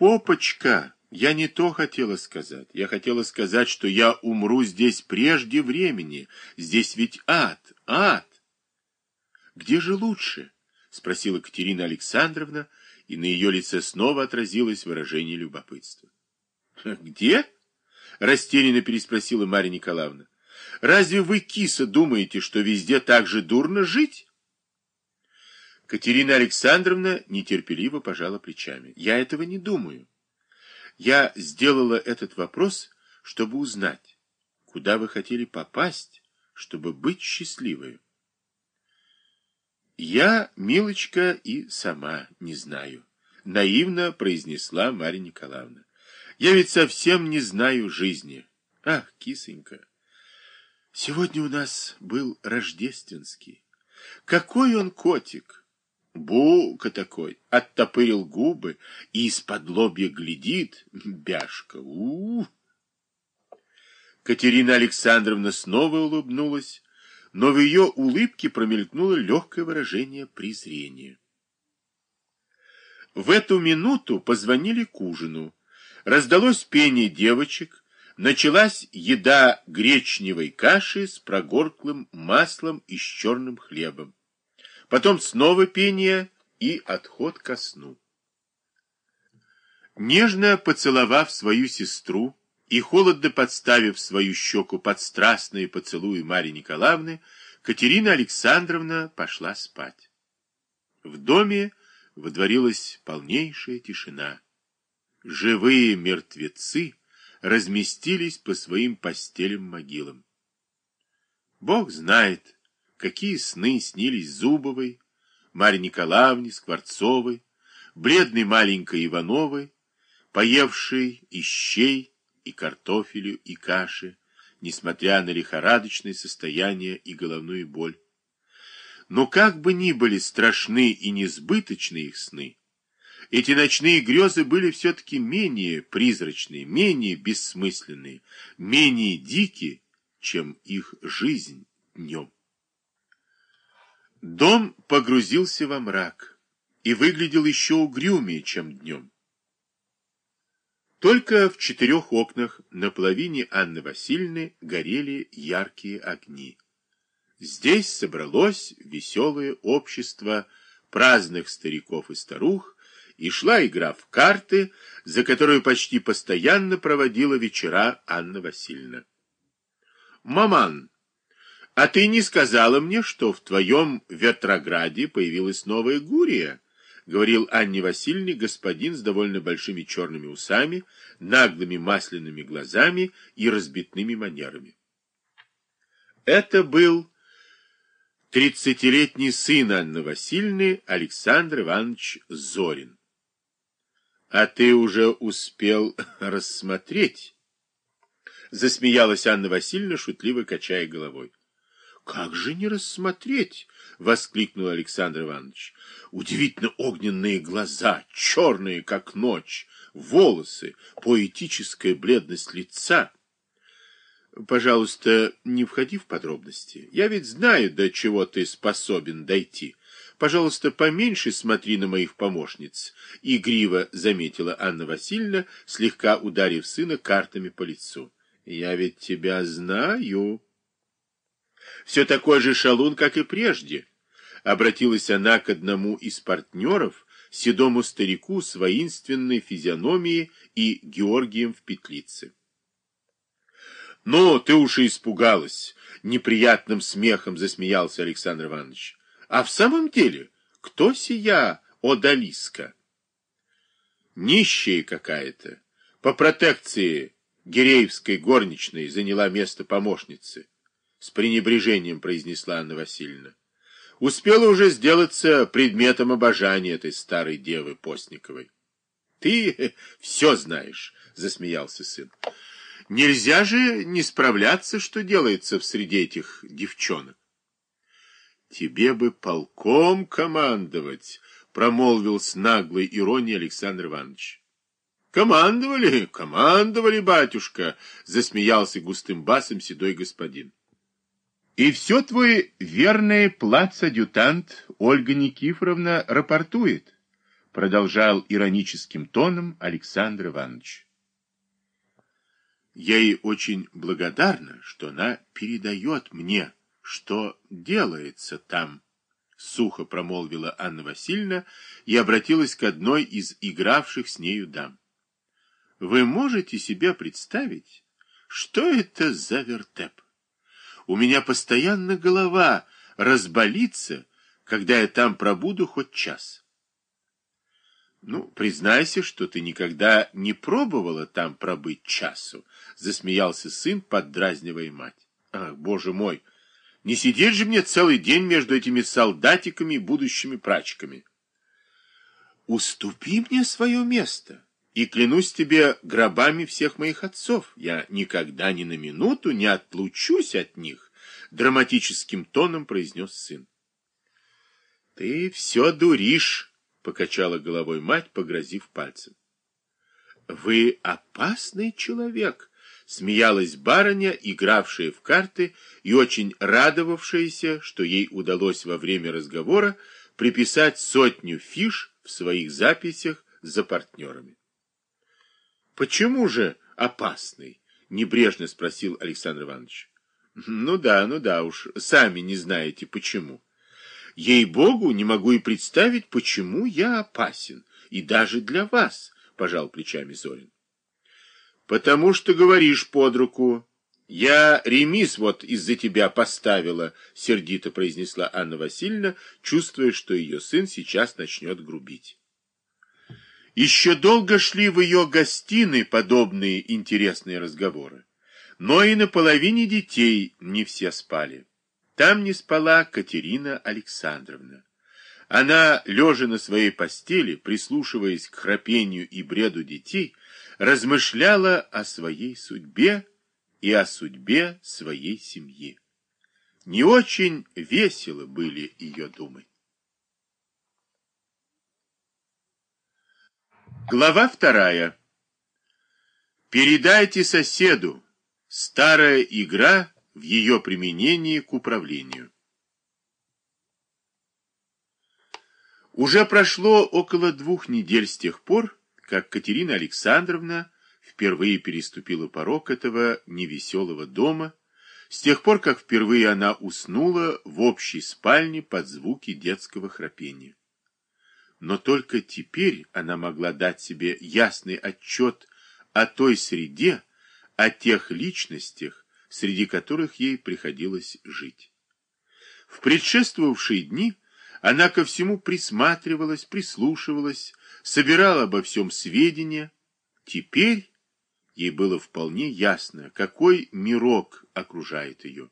Попочка, я не то хотела сказать. Я хотела сказать, что я умру здесь прежде времени. Здесь ведь ад, ад. Где же лучше? Спросила Катерина Александровна, и на ее лице снова отразилось выражение любопытства. Где? Растерянно переспросила Марья Николаевна. Разве вы, киса, думаете, что везде так же дурно жить? Катерина Александровна нетерпеливо пожала плечами. Я этого не думаю. Я сделала этот вопрос, чтобы узнать, куда вы хотели попасть, чтобы быть счастливой. Я, милочка, и сама не знаю, наивно произнесла Марья Николаевна. Я ведь совсем не знаю жизни. Ах, кисонька, сегодня у нас был рождественский. Какой он котик! Бука такой, оттопырил губы и из-под лобья глядит. Бяшка, у, -у, у Катерина Александровна снова улыбнулась, но в ее улыбке промелькнуло легкое выражение презрения. В эту минуту позвонили к ужину. Раздалось пение девочек, началась еда гречневой каши с прогорклым маслом и с черным хлебом. Потом снова пение и отход ко сну. Нежно поцеловав свою сестру и холодно подставив свою щеку под страстные поцелуи Марьи Николаевны, Катерина Александровна пошла спать. В доме водворилась полнейшая тишина. Живые мертвецы разместились по своим постелям-могилам. Бог знает, какие сны снились Зубовой, Марье Николаевне, Скворцовой, бледной маленькой Ивановой, поевшей и щей, и картофелю, и каши, несмотря на лихорадочное состояние и головную боль. Но как бы ни были страшны и несбыточны их сны, эти ночные грезы были все-таки менее призрачные, менее бессмысленные, менее дикие, чем их жизнь днем. Дом погрузился во мрак и выглядел еще угрюмее, чем днем. Только в четырех окнах на половине Анны Васильевны горели яркие огни. Здесь собралось веселое общество праздных стариков и старух, и шла игра в карты, за которую почти постоянно проводила вечера Анна Васильевна. «Маман!» А ты не сказала мне, что в твоем Ветрограде появилась новая гурия, говорил Анне Васильевне господин с довольно большими черными усами, наглыми масляными глазами и разбитными манерами. Это был тридцатилетний сын Анны Васильевны Александр Иванович Зорин. А ты уже успел рассмотреть? Засмеялась Анна Васильевна, шутливо качая головой. Как же не рассмотреть? воскликнул Александр Иванович. Удивительно огненные глаза, черные, как ночь, волосы, поэтическая бледность лица. Пожалуйста, не входи в подробности. Я ведь знаю, до чего ты способен дойти. Пожалуйста, поменьше смотри на моих помощниц, игриво заметила Анна Васильевна, слегка ударив сына картами по лицу. Я ведь тебя знаю все такой же шалун, как и прежде. Обратилась она к одному из партнеров, седому старику с воинственной физиономией и Георгием в петлице. «Ну, ты уж и испугалась!» — неприятным смехом засмеялся Александр Иванович. «А в самом деле, кто сия Одалиска?» «Нищая какая-то. По протекции Гиреевской горничной заняла место помощницы с пренебрежением произнесла Анна Васильевна. Успела уже сделаться предметом обожания этой старой девы Постниковой. Ты все знаешь, засмеялся сын. Нельзя же не справляться, что делается в среде этих девчонок. Тебе бы полком командовать, промолвил с наглой иронией Александр Иванович. Командовали, командовали, батюшка, засмеялся густым басом седой господин. И все твой верный плац-адъютант Ольга Никифоровна рапортует. продолжал ироническим тоном Александр Иванович. Я ей очень благодарна, что она передает мне, что делается там, сухо промолвила Анна Васильевна и обратилась к одной из игравших с нею дам. Вы можете себе представить, что это за вертеп? У меня постоянно голова разболится, когда я там пробуду хоть час. Ну, признайся, что ты никогда не пробовала там пробыть часу, засмеялся сын, поддразнивая мать. Ах, боже мой, не сидеть же мне целый день между этими солдатиками и будущими прачками. Уступи мне свое место, и клянусь тебе гробами всех моих отцов, я никогда ни на минуту не отлучусь от них, драматическим тоном произнес сын. Ты все дуришь, — покачала головой мать, погрозив пальцем. — Вы опасный человек, — смеялась барыня, игравшая в карты и очень радовавшаяся, что ей удалось во время разговора приписать сотню фиш в своих записях за партнерами. — Почему же опасный? — небрежно спросил Александр Иванович. — Ну да, ну да уж, сами не знаете почему. — Ей-богу, не могу и представить, почему я опасен, и даже для вас, — пожал плечами Зорин. — Потому что говоришь под руку. Я ремис вот из-за тебя поставила, — сердито произнесла Анна Васильевна, чувствуя, что ее сын сейчас начнет грубить. Еще долго шли в ее гостиной подобные интересные разговоры. Но и на половине детей не все спали. Там не спала Катерина Александровна. Она, лежа на своей постели, прислушиваясь к храпению и бреду детей, размышляла о своей судьбе и о судьбе своей семьи. Не очень весело были ее думы. Глава вторая. Передайте соседу. Старая игра в ее применении к управлению. Уже прошло около двух недель с тех пор, как Катерина Александровна впервые переступила порог этого невеселого дома, с тех пор, как впервые она уснула в общей спальне под звуки детского храпения. Но только теперь она могла дать себе ясный отчет о той среде, о тех личностях, среди которых ей приходилось жить. В предшествовавшие дни она ко всему присматривалась, прислушивалась, собирала обо всем сведения. Теперь ей было вполне ясно, какой мирок окружает ее.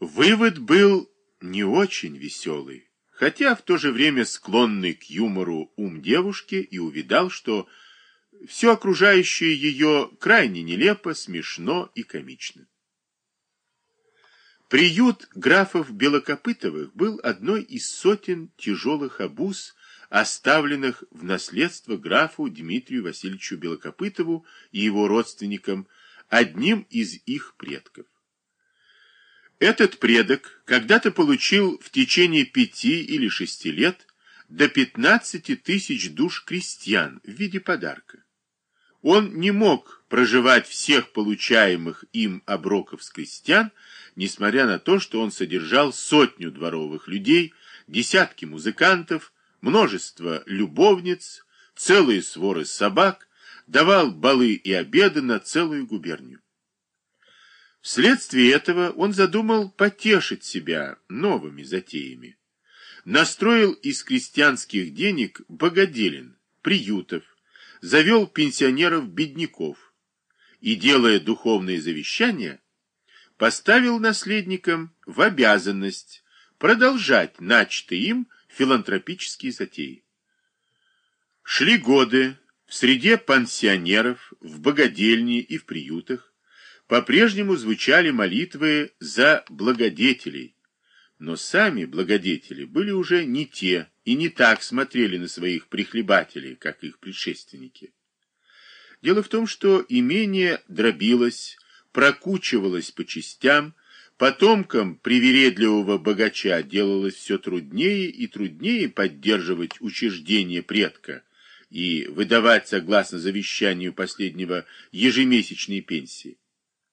Вывод был не очень веселый, хотя в то же время склонный к юмору ум девушки и увидал, что все окружающее ее крайне нелепо, смешно и комично. Приют графов Белокопытовых был одной из сотен тяжелых обуз, оставленных в наследство графу Дмитрию Васильевичу Белокопытову и его родственникам, одним из их предков. Этот предок когда-то получил в течение пяти или шести лет до 15 тысяч душ крестьян в виде подарка. Он не мог проживать всех получаемых им оброков с крестьян, несмотря на то, что он содержал сотню дворовых людей, десятки музыкантов, множество любовниц, целые своры собак, давал балы и обеды на целую губернию. Вследствие этого он задумал потешить себя новыми затеями. Настроил из крестьянских денег богоделин, приютов, завел пенсионеров-бедняков и, делая духовные завещания, поставил наследникам в обязанность продолжать начатые им филантропические затеи. Шли годы, в среде пансионеров, в богадельне и в приютах по-прежнему звучали молитвы за благодетелей, но сами благодетели были уже не те и не так смотрели на своих прихлебателей, как их предшественники. Дело в том, что имение дробилось, прокучивалось по частям, Потомкам привередливого богача делалось все труднее и труднее поддерживать учреждение предка и выдавать, согласно завещанию последнего, ежемесячные пенсии.